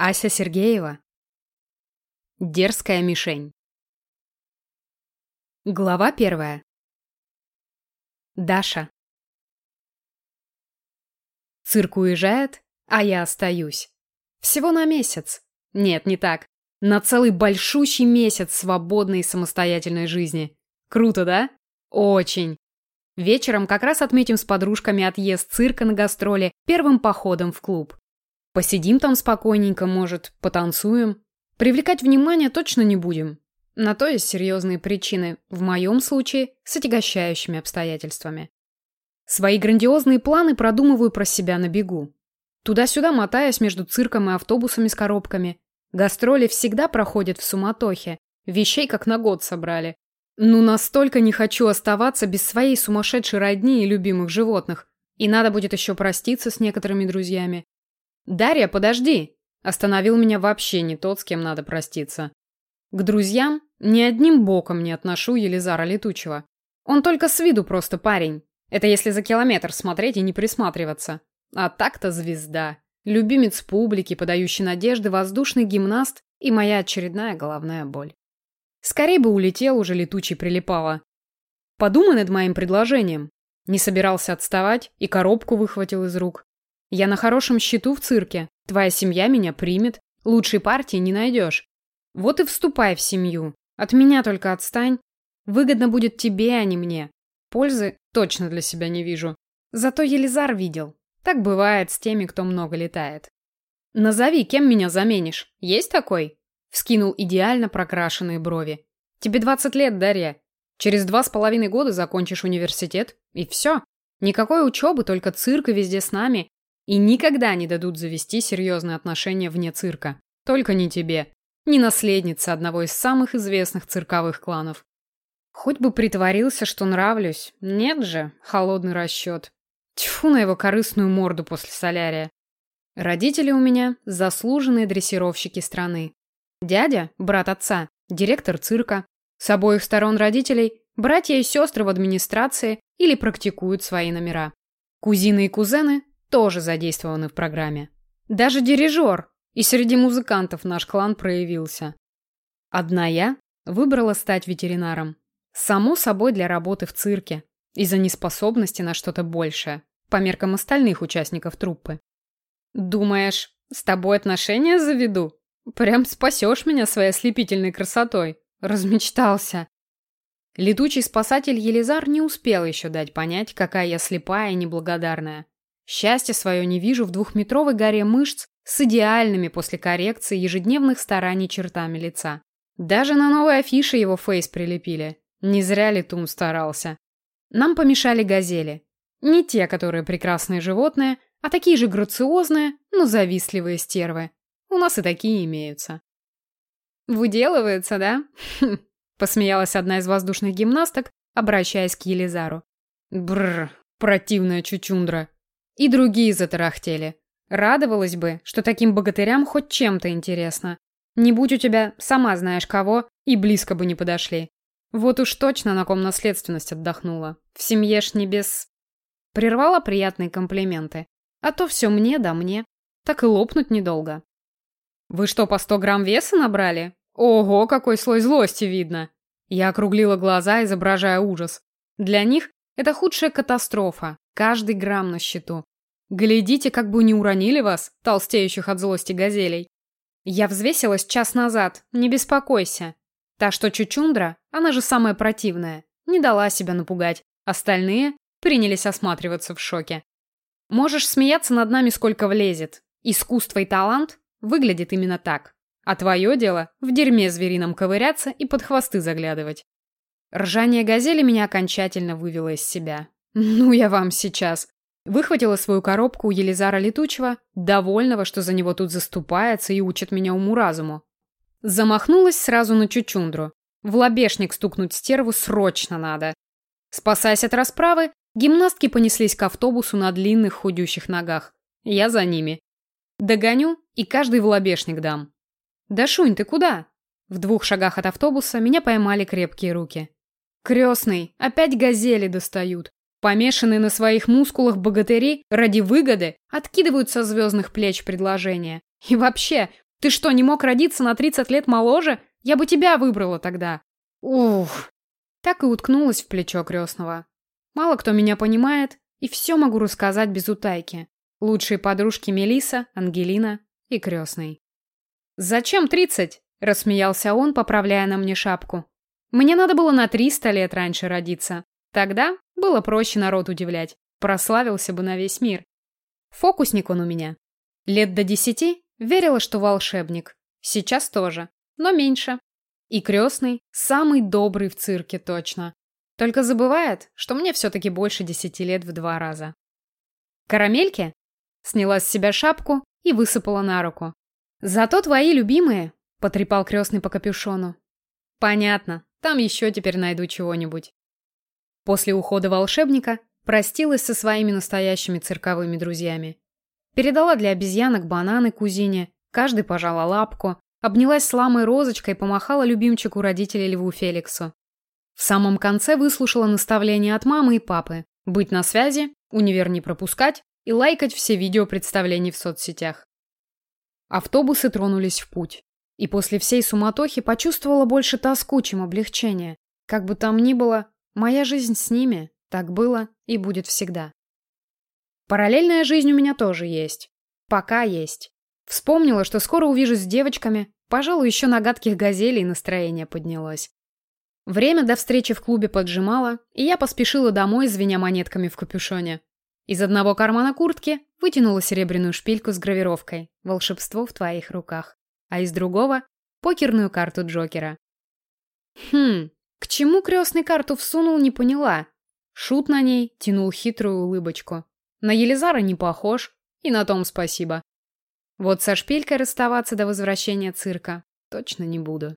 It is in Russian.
Ася Сергеева. Дерзкая мишень. Глава первая. Даша. Цирк уезжает, а я остаюсь. Всего на месяц. Нет, не так. На целый большущий месяц свободной и самостоятельной жизни. Круто, да? Очень. Вечером как раз отметим с подружками отъезд цирка на гастроли первым походом в клуб. Посидим там спокойненько, может, потанцуем. Привлекать внимание точно не будем. На то есть серьезные причины, в моем случае, с отягощающими обстоятельствами. Свои грандиозные планы продумываю про себя на бегу. Туда-сюда мотаясь между цирком и автобусами с коробками. Гастроли всегда проходят в суматохе. Вещей как на год собрали. Ну, настолько не хочу оставаться без своей сумасшедшей родни и любимых животных. И надо будет еще проститься с некоторыми друзьями. «Дарья, подожди!» Остановил меня вообще не тот, с кем надо проститься. К друзьям ни одним боком не отношу Елизара Летучего. Он только с виду просто парень. Это если за километр смотреть и не присматриваться. А так-то звезда. Любимец публики, подающий надежды, воздушный гимнаст и моя очередная головная боль. Скорей бы улетел уже летучий прилипало. Подумай над моим предложением. Не собирался отставать и коробку выхватил из рук. Я на хорошем счету в цирке. Твоя семья меня примет. Лучшей партии не найдешь. Вот и вступай в семью. От меня только отстань. Выгодно будет тебе, а не мне. Пользы точно для себя не вижу. Зато Елизар видел. Так бывает с теми, кто много летает. Назови, кем меня заменишь. Есть такой? Вскинул идеально прокрашенные брови. Тебе 20 лет, Дарья. Через два с половиной года закончишь университет, и все. Никакой учебы, только цирк и везде с нами. И никогда не дадут завести серьезные отношения вне цирка. Только не тебе. Не наследница одного из самых известных цирковых кланов. Хоть бы притворился, что нравлюсь. Нет же, холодный расчет. Тьфу на его корыстную морду после солярия. Родители у меня – заслуженные дрессировщики страны. Дядя, брат отца, директор цирка. С обоих сторон родителей – братья и сестры в администрации или практикуют свои номера. Кузины и кузены тоже задействованы в программе. Даже дирижер. И среди музыкантов наш клан проявился. Одна я выбрала стать ветеринаром. Само собой для работы в цирке. Из-за неспособности на что-то большее. По меркам остальных участников труппы. Думаешь, с тобой отношения заведу? Прям спасешь меня своей ослепительной красотой. Размечтался. Летучий спасатель Елизар не успел еще дать понять, какая я слепая и неблагодарная. Счастье свое не вижу в двухметровой горе мышц с идеальными после коррекции ежедневных стараний чертами лица. Даже на новой афише его фейс прилепили. Не зря ли Тум старался. Нам помешали газели. Не те, которые прекрасные животные, а такие же грациозные, но завистливые стервы. У нас и такие имеются. «Выделывается, да?» Посмеялась одна из воздушных гимнасток, обращаясь к Елизару. Бррр, противная чучундра. И другие затарахтели. Радовалась бы, что таким богатырям хоть чем-то интересно. Не будь у тебя, сама знаешь кого, и близко бы не подошли. Вот уж точно на ком наследственность отдохнула. В семье ж не без... Прервала приятные комплименты. А то все мне да мне. Так и лопнуть недолго. Вы что, по сто грамм веса набрали? Ого, какой слой злости видно. Я округлила глаза, изображая ужас. Для них это худшая катастрофа. Каждый грамм на счету. Глядите, как бы не уронили вас, толстеющих от злости газелей. Я взвесилась час назад, не беспокойся. Та, что чучундра, она же самая противная, не дала себя напугать. Остальные принялись осматриваться в шоке. Можешь смеяться над нами сколько влезет. Искусство и талант выглядит именно так. А твое дело в дерьме зверином ковыряться и под хвосты заглядывать. Ржание газели меня окончательно вывело из себя. Ну я вам сейчас. Выхватила свою коробку у Елизара Летучего, довольного, что за него тут заступается и учит меня уму-разуму. Замахнулась сразу на чучундру. В лобешник стукнуть стерву срочно надо. Спасаясь от расправы, гимнастки понеслись к автобусу на длинных худющих ногах. Я за ними. Догоню и каждый в лобешник дам. «Да, Шунь, ты куда?» В двух шагах от автобуса меня поймали крепкие руки. «Крестный, опять газели достают. Помешанные на своих мускулах богатыри ради выгоды откидывают со звездных плеч предложения. И вообще, Ты что, не мог родиться на 30 лет моложе? Я бы тебя выбрала тогда. Ух. Так и уткнулась в плечо крестного. Мало кто меня понимает, и все могу рассказать без утайки. Лучшие подружки Мелиса, Ангелина и крестный. «Зачем тридцать?» – рассмеялся он, поправляя на мне шапку. «Мне надо было на триста лет раньше родиться. Тогда было проще народ удивлять. Прославился бы на весь мир. Фокусник он у меня. Лет до десяти верила, что волшебник. Сейчас тоже, но меньше. И крестный самый добрый в цирке точно. Только забывает, что мне все-таки больше десяти лет в два раза. Карамельки? Сняла с себя шапку и высыпала на руку. Зато твои любимые, потрепал крестный по капюшону. Понятно, там еще теперь найду чего-нибудь. После ухода волшебника простилась со своими настоящими цирковыми друзьями. Передала для обезьянок бананы кузине, каждый пожала лапку, обнялась с ламой розочкой и помахала любимчику родителей Льву Феликсу. В самом конце выслушала наставления от мамы и папы. Быть на связи, универ не пропускать и лайкать все видео представлений в соцсетях. Автобусы тронулись в путь. И после всей суматохи почувствовала больше тоску, чем облегчение. Как бы там ни было, моя жизнь с ними так было и будет всегда. Параллельная жизнь у меня тоже есть. Пока есть. Вспомнила, что скоро увижусь с девочками, пожалуй, еще на гадких газелей настроение поднялось. Время до встречи в клубе поджимало, и я поспешила домой, звеня монетками в капюшоне. Из одного кармана куртки вытянула серебряную шпильку с гравировкой «Волшебство в твоих руках», а из другого — покерную карту Джокера. Хм, к чему крестный карту всунул, не поняла. Шут на ней тянул хитрую улыбочку. На Елизара не похож, и на том спасибо. Вот со шпилькой расставаться до возвращения цирка точно не буду.